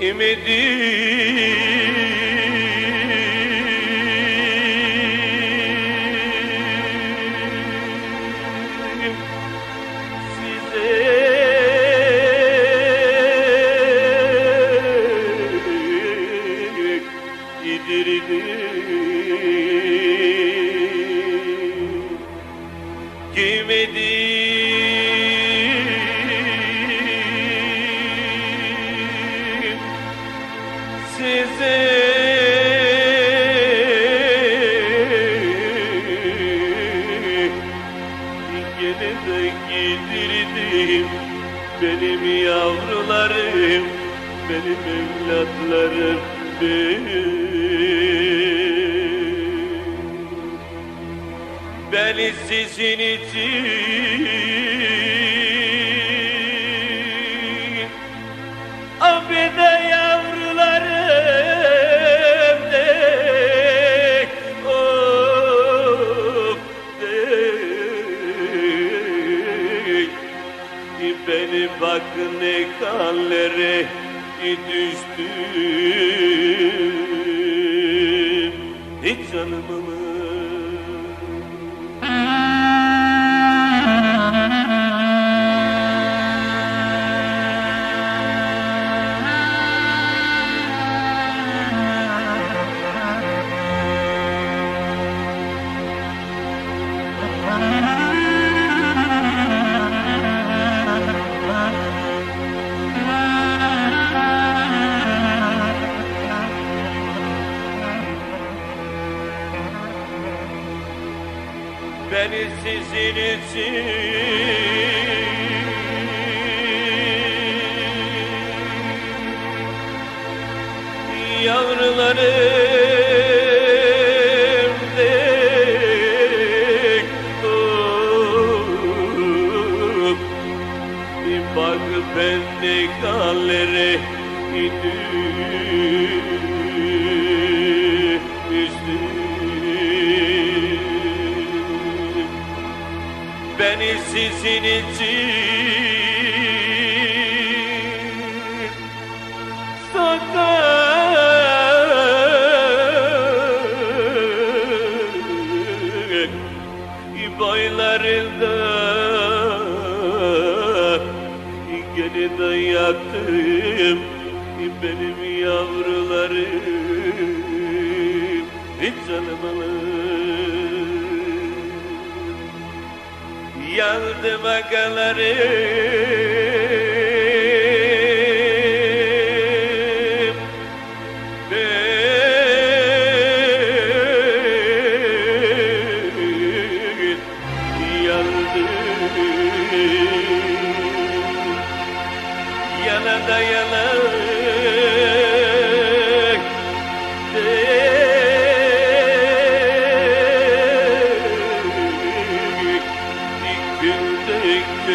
ümidim size gidirdim benim yavrularım benim evlatlarım benim. Beni sizin için Beni bak ne hallere düştüm Hiç canımı Beni sizin için Yavrularım dek bak bende hallere düştüm Sizin için sokak boylarında Gene de yaktım benim yavrularım Yandım agalarım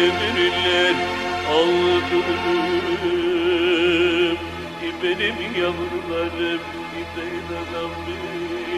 günde kömürler aldım Benim yavrularım benim.